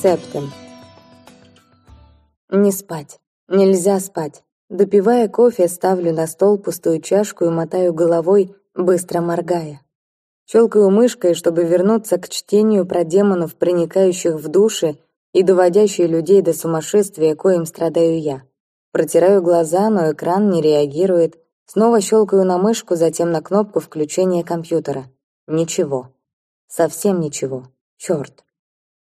Септем. Не спать. Нельзя спать. Допивая кофе, ставлю на стол пустую чашку и мотаю головой, быстро моргая. Щелкаю мышкой, чтобы вернуться к чтению про демонов, проникающих в души и доводящие людей до сумасшествия, коим страдаю я. Протираю глаза, но экран не реагирует. Снова щелкаю на мышку, затем на кнопку включения компьютера. Ничего. Совсем ничего. Черт.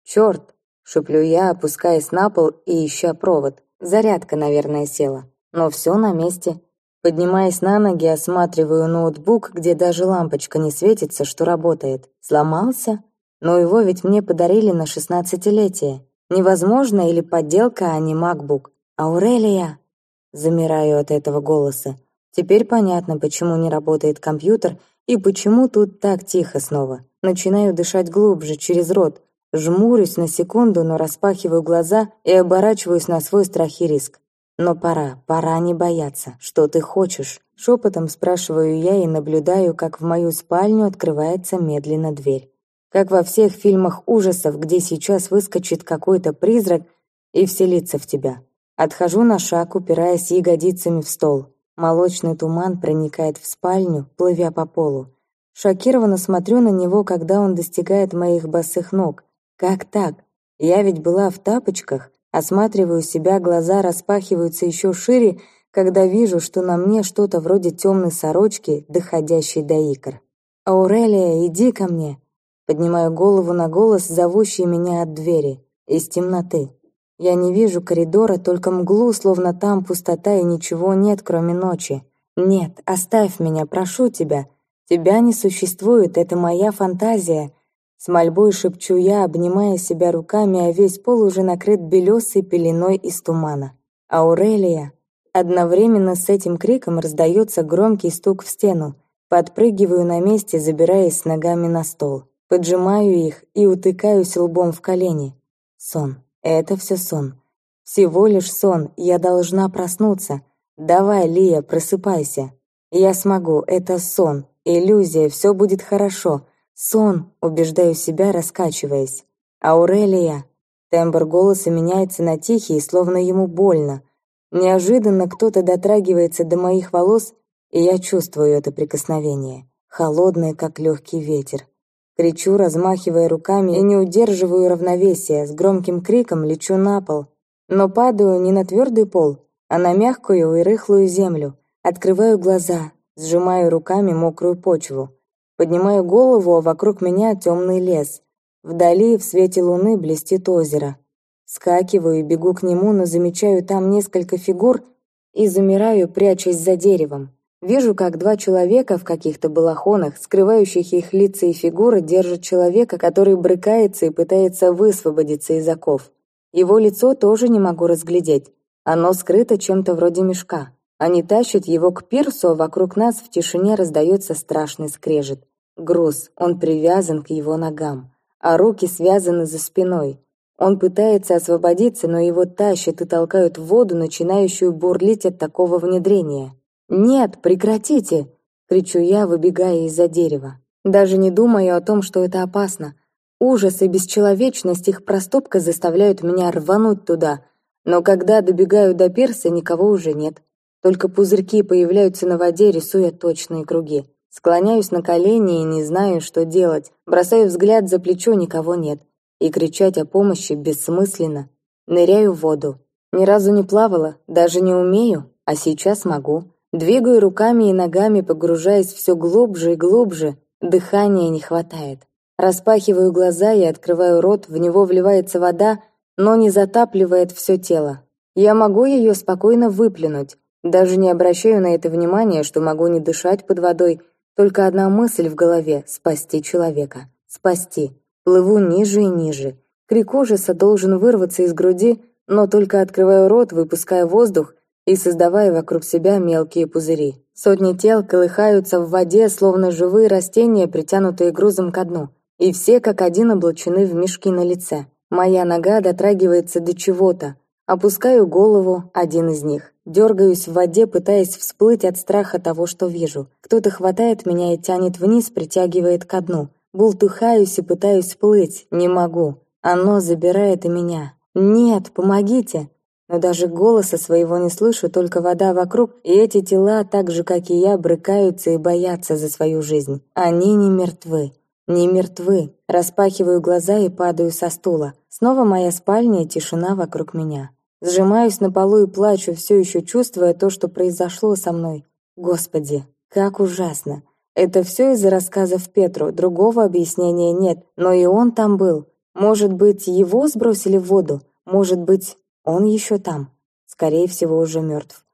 Черт, шеплю я, опускаясь на пол и ища провод. Зарядка, наверное, села. Но все на месте. Поднимаясь на ноги, осматриваю ноутбук, где даже лампочка не светится, что работает. Сломался? Но его ведь мне подарили на шестнадцатилетие. Невозможно или подделка, а не MacBook. «Аурелия!» Замираю от этого голоса. Теперь понятно, почему не работает компьютер и почему тут так тихо снова. Начинаю дышать глубже, через рот. Жмурюсь на секунду, но распахиваю глаза и оборачиваюсь на свой страх и риск. Но пора, пора не бояться. Что ты хочешь? Шепотом спрашиваю я и наблюдаю, как в мою спальню открывается медленно дверь. Как во всех фильмах ужасов, где сейчас выскочит какой-то призрак и вселится в тебя. Отхожу на шаг, упираясь ягодицами в стол. Молочный туман проникает в спальню, плывя по полу. Шокированно смотрю на него, когда он достигает моих босых ног. Как так? Я ведь была в тапочках. Осматриваю себя, глаза распахиваются еще шире, когда вижу, что на мне что-то вроде темной сорочки, доходящей до икр. «Аурелия, иди ко мне!» Поднимаю голову на голос, зовущий меня от двери. Из темноты. Я не вижу коридора, только мглу, словно там пустота и ничего нет, кроме ночи. Нет, оставь меня, прошу тебя. Тебя не существует, это моя фантазия. С мольбой шепчу я, обнимая себя руками, а весь пол уже накрыт белесой пеленой из тумана. «Аурелия!» Одновременно с этим криком раздается громкий стук в стену. Подпрыгиваю на месте, забираясь с ногами на стол. Поджимаю их и утыкаюсь лбом в колени. Сон. Это все сон. Всего лишь сон. Я должна проснуться. Давай, Лия, просыпайся. Я смогу. Это сон. Иллюзия, все будет хорошо. Сон, убеждаю себя, раскачиваясь. Аурелия. Тембр голоса меняется на тихий, словно ему больно. Неожиданно кто-то дотрагивается до моих волос, и я чувствую это прикосновение. Холодное, как легкий ветер. Кричу, размахивая руками, и не удерживаю равновесия. С громким криком лечу на пол. Но падаю не на твердый пол, а на мягкую и рыхлую землю. Открываю глаза, сжимаю руками мокрую почву. Поднимаю голову, а вокруг меня темный лес. Вдали, в свете луны, блестит озеро. Скакиваю и бегу к нему, но замечаю там несколько фигур и замираю, прячась за деревом. Вижу, как два человека в каких-то балахонах, скрывающих их лица и фигуры, держат человека, который брыкается и пытается высвободиться из оков. Его лицо тоже не могу разглядеть. Оно скрыто чем-то вроде мешка. Они тащат его к пирсу, а вокруг нас в тишине раздается страшный скрежет. Груз, он привязан к его ногам, а руки связаны за спиной. Он пытается освободиться, но его тащат и толкают в воду, начинающую бурлить от такого внедрения. «Нет, прекратите!» — кричу я, выбегая из-за дерева. Даже не думаю о том, что это опасно. Ужас и бесчеловечность их проступка заставляют меня рвануть туда. Но когда добегаю до пирса, никого уже нет. Только пузырьки появляются на воде, рисуя точные круги. Склоняюсь на колени и не знаю, что делать. Бросаю взгляд за плечо, никого нет. И кричать о помощи бессмысленно. Ныряю в воду. Ни разу не плавала, даже не умею, а сейчас могу. Двигаю руками и ногами, погружаясь все глубже и глубже. Дыхания не хватает. Распахиваю глаза и открываю рот, в него вливается вода, но не затапливает все тело. Я могу ее спокойно выплюнуть, даже не обращаю на это внимания, что могу не дышать под водой. Только одна мысль в голове — спасти человека. Спасти. Плыву ниже и ниже. Крик ужаса должен вырваться из груди, но только открываю рот, выпуская воздух и создавая вокруг себя мелкие пузыри. Сотни тел колыхаются в воде, словно живые растения, притянутые грузом ко дну. И все как один облачены в мешки на лице. Моя нога дотрагивается до чего-то. Опускаю голову, один из них. Дергаюсь в воде, пытаясь всплыть от страха того, что вижу. Кто-то хватает меня и тянет вниз, притягивает ко дну. Бултыхаюсь и пытаюсь всплыть. Не могу. Оно забирает и меня. Нет, помогите! Но даже голоса своего не слышу, только вода вокруг, и эти тела, так же, как и я, брыкаются и боятся за свою жизнь. Они не мертвы. Не мертвы. Распахиваю глаза и падаю со стула. Снова моя спальня и тишина вокруг меня. Сжимаюсь на полу и плачу, все еще чувствуя то, что произошло со мной. Господи, как ужасно. Это все из-за рассказов Петру, другого объяснения нет, но и он там был. Может быть, его сбросили в воду? Может быть, он еще там? Скорее всего, уже мертв.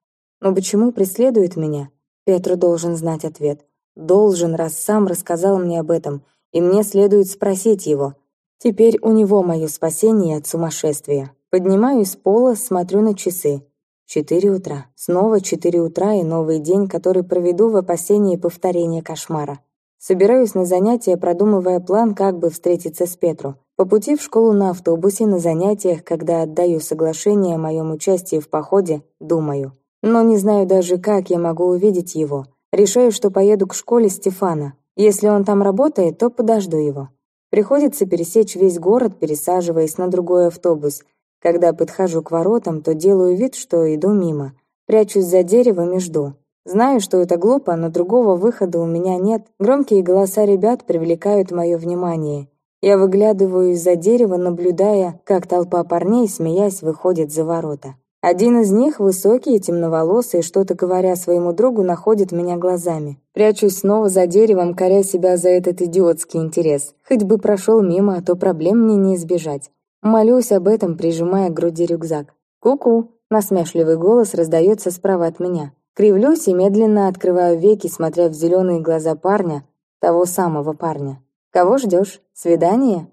Но почему преследует меня? Петру должен знать ответ. Должен, раз сам рассказал мне об этом, и мне следует спросить его. Теперь у него мое спасение от сумасшествия. Поднимаюсь с пола, смотрю на часы. Четыре утра. Снова четыре утра и новый день, который проведу в опасении повторения кошмара. Собираюсь на занятия, продумывая план, как бы встретиться с Петру. По пути в школу на автобусе, на занятиях, когда отдаю соглашение о моем участии в походе, думаю. Но не знаю даже, как я могу увидеть его. Решаю, что поеду к школе Стефана. Если он там работает, то подожду его. Приходится пересечь весь город, пересаживаясь на другой автобус, когда подхожу к воротам, то делаю вид, что иду мимо. Прячусь за деревом и жду. Знаю, что это глупо, но другого выхода у меня нет. Громкие голоса ребят привлекают мое внимание. Я выглядываю из-за дерева, наблюдая, как толпа парней, смеясь, выходит за ворота. Один из них, высокий и темноволосый, что-то говоря своему другу, находит меня глазами. Прячусь снова за деревом, коря себя за этот идиотский интерес. Хоть бы прошел мимо, а то проблем мне не избежать. Молюсь об этом, прижимая к груди рюкзак. «Ку-ку!» — насмешливый голос раздается справа от меня. Кривлюсь и медленно открываю веки, смотря в зеленые глаза парня, того самого парня. «Кого ждешь? Свидание?»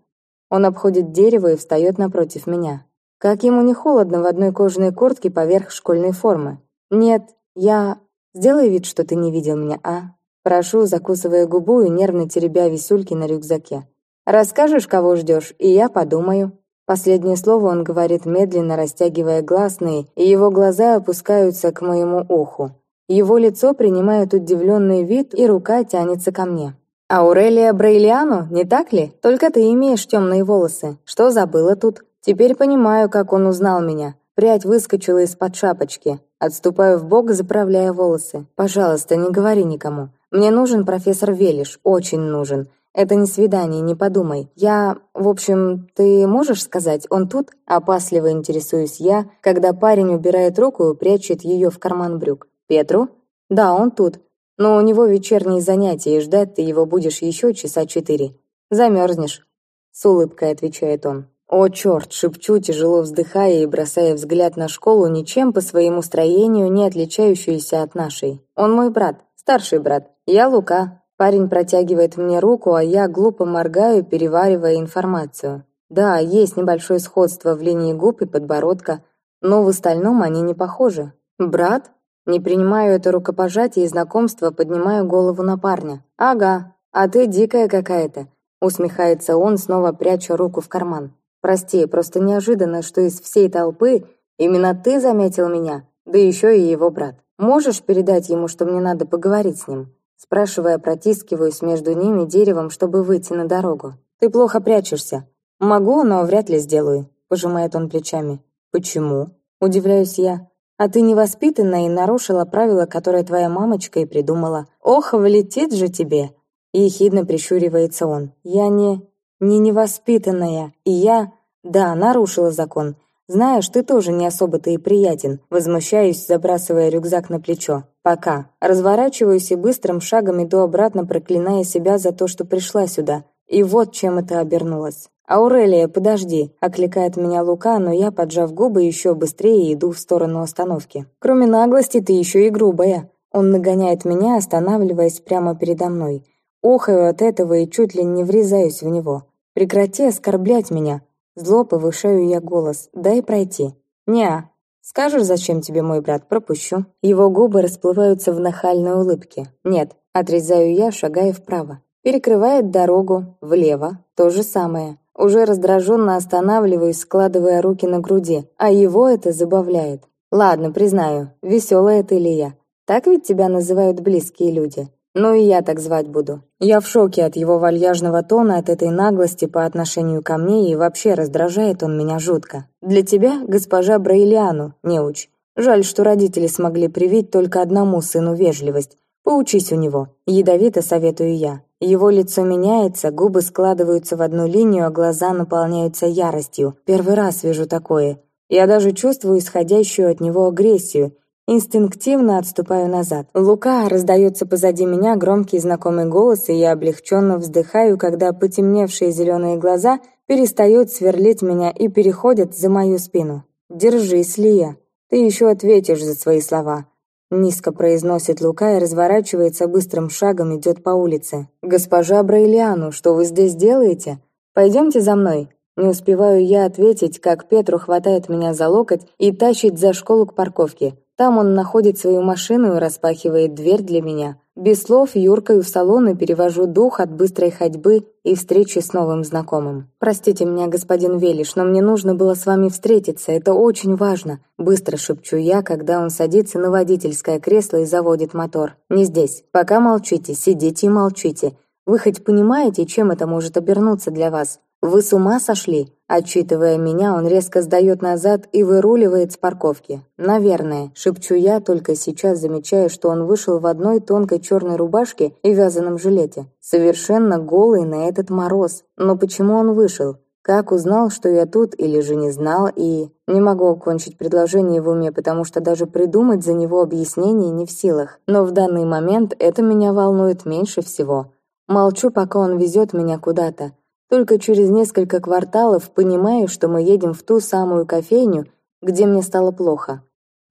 Он обходит дерево и встает напротив меня. Как ему не холодно в одной кожаной куртке поверх школьной формы? «Нет, я...» «Сделай вид, что ты не видел меня, а?» Прошу, закусывая губу и нервно теребя висюльки на рюкзаке. «Расскажешь, кого ждешь, и я подумаю». Последнее слово он говорит медленно, растягивая гласные, и его глаза опускаются к моему уху. Его лицо принимает удивленный вид, и рука тянется ко мне. «Аурелия Брейлиану, не так ли? Только ты имеешь темные волосы. Что забыла тут?» Теперь понимаю, как он узнал меня. Прядь выскочила из-под шапочки. Отступаю в бок, заправляя волосы. «Пожалуйста, не говори никому. Мне нужен профессор Велиш, очень нужен. Это не свидание, не подумай. Я... В общем, ты можешь сказать, он тут?» Опасливо интересуюсь я, когда парень убирает руку и прячет ее в карман брюк. «Петру?» «Да, он тут. Но у него вечерние занятия, и ждать ты его будешь еще часа четыре. Замерзнешь», — с улыбкой отвечает он. «О, черт!» — шепчу, тяжело вздыхая и бросая взгляд на школу, ничем по своему строению не отличающуюся от нашей. «Он мой брат, старший брат. Я Лука, Парень протягивает мне руку, а я глупо моргаю, переваривая информацию. Да, есть небольшое сходство в линии губ и подбородка, но в остальном они не похожи. «Брат?» Не принимаю это рукопожатие и знакомство, поднимаю голову на парня. «Ага, а ты дикая какая-то», усмехается он, снова пряча руку в карман. «Прости, просто неожиданно, что из всей толпы именно ты заметил меня, да еще и его брат. Можешь передать ему, что мне надо поговорить с ним?» Спрашивая, протискиваюсь между ними деревом, чтобы выйти на дорогу. «Ты плохо прячешься». «Могу, но вряд ли сделаю», — пожимает он плечами. «Почему?» — удивляюсь я. «А ты невоспитанная и нарушила правила, которые твоя мамочка и придумала. Ох, влетит же тебе!» Ехидно прищуривается он. «Я не... не невоспитанная, и я... да, нарушила закон. Знаешь, ты тоже не особо-то и приятен. Возмущаюсь, забрасывая рюкзак на плечо. Пока. Разворачиваюсь и быстрым шагом иду обратно, проклиная себя за то, что пришла сюда. И вот чем это обернулось. «Аурелия, подожди!» – окликает меня Лука, но я, поджав губы, еще быстрее иду в сторону остановки. «Кроме наглости, ты еще и грубая!» Он нагоняет меня, останавливаясь прямо передо мной. Охаю от этого и чуть ли не врезаюсь в него. «Прекрати оскорблять меня!» Зло повышаю я голос. «Дай пройти». «Неа». «Скажешь, зачем тебе мой брат? Пропущу». Его губы расплываются в нахальной улыбке. «Нет». Отрезаю я, шагая вправо. Перекрывает дорогу. Влево. То же самое. Уже раздраженно останавливаюсь, складывая руки на груди. А его это забавляет. Ладно, признаю, веселая ты ли я. Так ведь тебя называют близкие люди. Но и я так звать буду. Я в шоке от его вальяжного тона, от этой наглости по отношению ко мне, и вообще раздражает он меня жутко. Для тебя, госпожа Браилиану, неуч. Жаль, что родители смогли привить только одному сыну вежливость. Поучись у него. Ядовито советую я. Его лицо меняется, губы складываются в одну линию, а глаза наполняются яростью. Первый раз вижу такое. Я даже чувствую исходящую от него агрессию. Инстинктивно отступаю назад. «Лука!» раздается позади меня громкий знакомый голос, и я облегченно вздыхаю, когда потемневшие зеленые глаза перестают сверлить меня и переходят за мою спину. «Держись, Лия. Ты еще ответишь за свои слова». Низко произносит Лука и разворачивается быстрым шагом, идет по улице. «Госпожа Браилиану, что вы здесь делаете? Пойдемте за мной». Не успеваю я ответить, как Петру хватает меня за локоть и тащит за школу к парковке. Там он находит свою машину и распахивает дверь для меня. Без слов юркаю в салон и перевожу дух от быстрой ходьбы и встречи с новым знакомым. «Простите меня, господин Велиш, но мне нужно было с вами встретиться, это очень важно», быстро шепчу я, когда он садится на водительское кресло и заводит мотор. «Не здесь. Пока молчите, сидите и молчите. Вы хоть понимаете, чем это может обернуться для вас? Вы с ума сошли?» Отчитывая меня, он резко сдает назад и выруливает с парковки. «Наверное», — шепчу я, только сейчас замечаю, что он вышел в одной тонкой черной рубашке и вязаном жилете. Совершенно голый на этот мороз. Но почему он вышел? Как узнал, что я тут, или же не знал, и... Не могу окончить предложение в уме, потому что даже придумать за него объяснение не в силах. Но в данный момент это меня волнует меньше всего. Молчу, пока он везет меня куда-то. Только через несколько кварталов понимаю, что мы едем в ту самую кофейню, где мне стало плохо.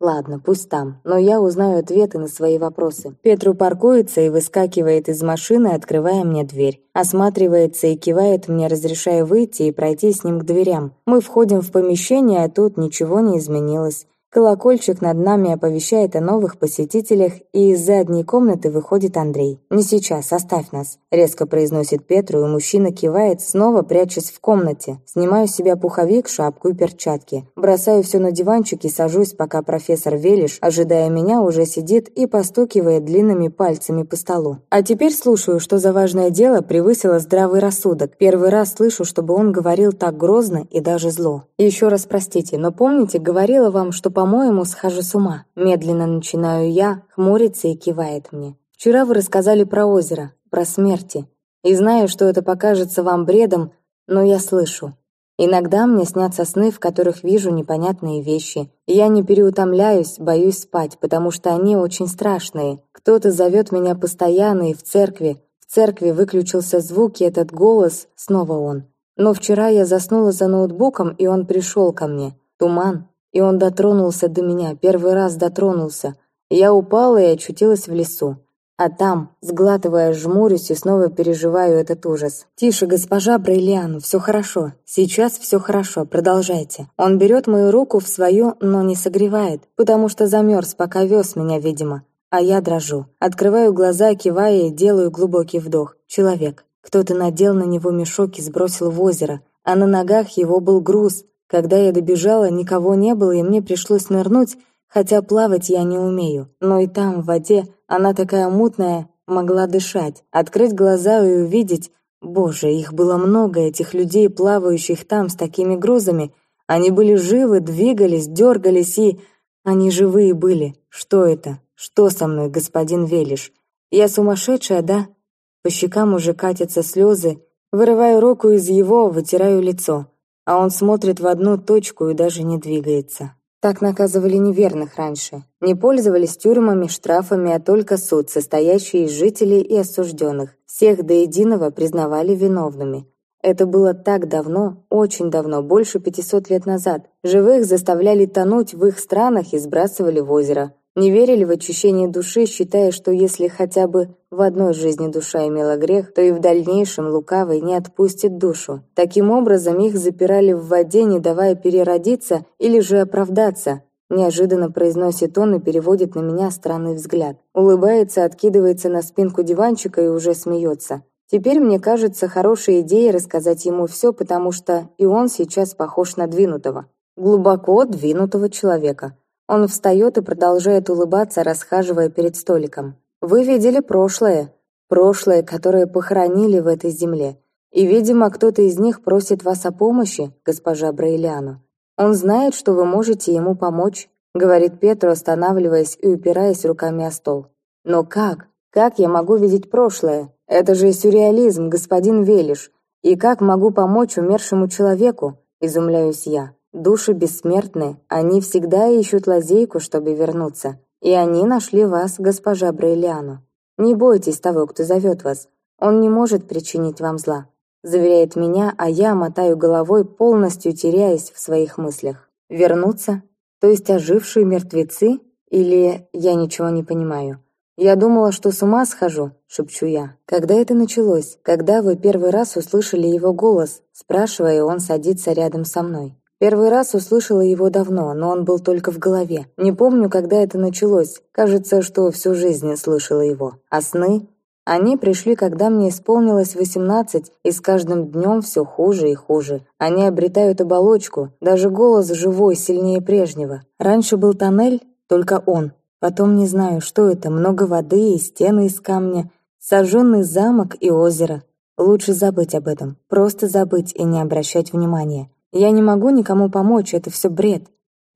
Ладно, пусть там, но я узнаю ответы на свои вопросы. Петру паркуется и выскакивает из машины, открывая мне дверь. Осматривается и кивает мне, разрешая выйти и пройти с ним к дверям. Мы входим в помещение, а тут ничего не изменилось. Колокольчик над нами оповещает о новых посетителях, и из задней комнаты выходит Андрей. «Не сейчас, оставь нас», — резко произносит Петру, и мужчина кивает, снова прячась в комнате. Снимаю с себя пуховик, шапку и перчатки. Бросаю все на диванчик и сажусь, пока профессор Велиш, ожидая меня, уже сидит и постукивает длинными пальцами по столу. А теперь слушаю, что за важное дело превысило здравый рассудок. Первый раз слышу, чтобы он говорил так грозно и даже зло. Еще раз простите, но помните, говорила вам, что по-моему, схожу с ума. Медленно начинаю я, хмурится и кивает мне. Вчера вы рассказали про озеро, про смерти. И знаю, что это покажется вам бредом, но я слышу. Иногда мне снятся сны, в которых вижу непонятные вещи. Я не переутомляюсь, боюсь спать, потому что они очень страшные. Кто-то зовет меня постоянно и в церкви. В церкви выключился звук, и этот голос снова он. Но вчера я заснула за ноутбуком, и он пришел ко мне. Туман, и он дотронулся до меня, первый раз дотронулся. Я упала и очутилась в лесу. А там, сглатывая, жмурюсь и снова переживаю этот ужас. «Тише, госпожа Брейлиан, все хорошо. Сейчас все хорошо, продолжайте». Он берет мою руку в свою, но не согревает, потому что замерз, пока вез меня, видимо. А я дрожу. Открываю глаза, кивая и делаю глубокий вдох. Человек. Кто-то надел на него мешок и сбросил в озеро, а на ногах его был груз, когда я добежала, никого не было, и мне пришлось нырнуть, хотя плавать я не умею. Но и там, в воде, она такая мутная, могла дышать, открыть глаза и увидеть... Боже, их было много, этих людей, плавающих там с такими грузами. Они были живы, двигались, дергались и... Они живые были. Что это? Что со мной, господин Велиш? Я сумасшедшая, да? По щекам уже катятся слезы. Вырываю руку из его, вытираю лицо а он смотрит в одну точку и даже не двигается. Так наказывали неверных раньше. Не пользовались тюрьмами, штрафами, а только суд, состоящий из жителей и осужденных. Всех до единого признавали виновными. Это было так давно, очень давно, больше 500 лет назад. Живых заставляли тонуть в их странах и сбрасывали в озеро. Не верили в очищение души, считая, что если хотя бы в одной жизни душа имела грех, то и в дальнейшем лукавый не отпустит душу. Таким образом, их запирали в воде, не давая переродиться или же оправдаться. Неожиданно произносит он и переводит на меня странный взгляд. Улыбается, откидывается на спинку диванчика и уже смеется. Теперь мне кажется хорошей идеей рассказать ему все, потому что и он сейчас похож на двинутого. Глубоко двинутого человека. Он встает и продолжает улыбаться, расхаживая перед столиком. «Вы видели прошлое. прошлое, которое похоронили в этой земле. И, видимо, кто-то из них просит вас о помощи, госпожа Брейлиану. Он знает, что вы можете ему помочь, говорит Петру, останавливаясь и упираясь руками о стол. Но как? Как я могу видеть прошлое? Это же сюрреализм, господин Велиш. И как могу помочь умершему человеку? Изумляюсь я. Души бессмертны, они всегда ищут лазейку, чтобы вернуться. И они нашли вас, госпожа Брейлиану. Не бойтесь того, кто зовет вас. Он не может причинить вам зла. Заверяет меня, а я мотаю головой, полностью теряясь в своих мыслях. Вернуться? То есть ожившие мертвецы? Или я ничего не понимаю? «Я думала, что с ума схожу», — шепчу я. «Когда это началось? Когда вы первый раз услышали его голос?» Спрашивая, он садится рядом со мной. Первый раз услышала его давно, но он был только в голове. Не помню, когда это началось. Кажется, что всю жизнь слышала его. А сны? Они пришли, когда мне исполнилось 18, и с каждым днем все хуже и хуже. Они обретают оболочку, даже голос живой, сильнее прежнего. Раньше был тоннель, только он. Потом не знаю, что это, много воды и стены из камня, сожженный замок и озеро. Лучше забыть об этом, просто забыть и не обращать внимания. Я не могу никому помочь, это все бред.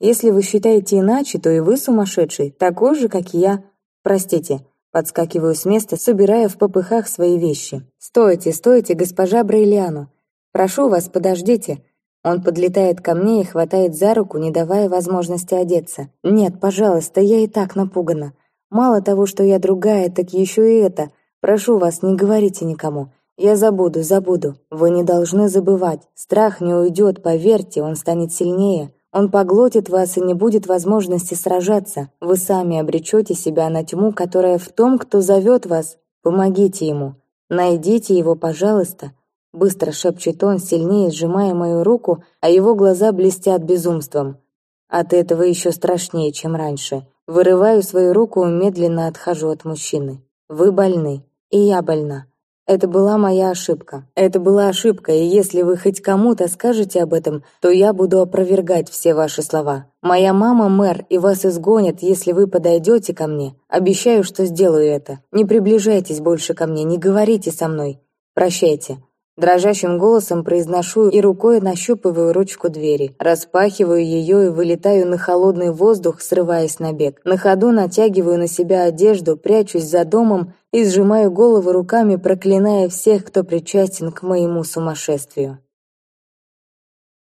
Если вы считаете иначе, то и вы сумасшедший, такой же, как и я. Простите, подскакиваю с места, собирая в попыхах свои вещи. Стойте, стойте, госпожа Брейлиану. Прошу вас, подождите. Он подлетает ко мне и хватает за руку, не давая возможности одеться. Нет, пожалуйста, я и так напугана. Мало того, что я другая, так еще и это. Прошу вас, не говорите никому. Я забуду, забуду. Вы не должны забывать. Страх не уйдет, поверьте, он станет сильнее. Он поглотит вас и не будет возможности сражаться. Вы сами обречете себя на тьму, которая в том, кто зовет вас. Помогите ему. Найдите его, пожалуйста. Быстро шепчет он, сильнее сжимая мою руку, а его глаза блестят безумством. От этого еще страшнее, чем раньше. Вырываю свою руку и медленно отхожу от мужчины. Вы больны, и я больна. Это была моя ошибка. Это была ошибка, и если вы хоть кому-то скажете об этом, то я буду опровергать все ваши слова. Моя мама мэр, и вас изгонят, если вы подойдете ко мне. Обещаю, что сделаю это. Не приближайтесь больше ко мне, не говорите со мной. Прощайте. Дрожащим голосом произношу и рукой нащупываю ручку двери. Распахиваю ее и вылетаю на холодный воздух, срываясь на бег. На ходу натягиваю на себя одежду, прячусь за домом и сжимаю голову руками, проклиная всех, кто причастен к моему сумасшествию.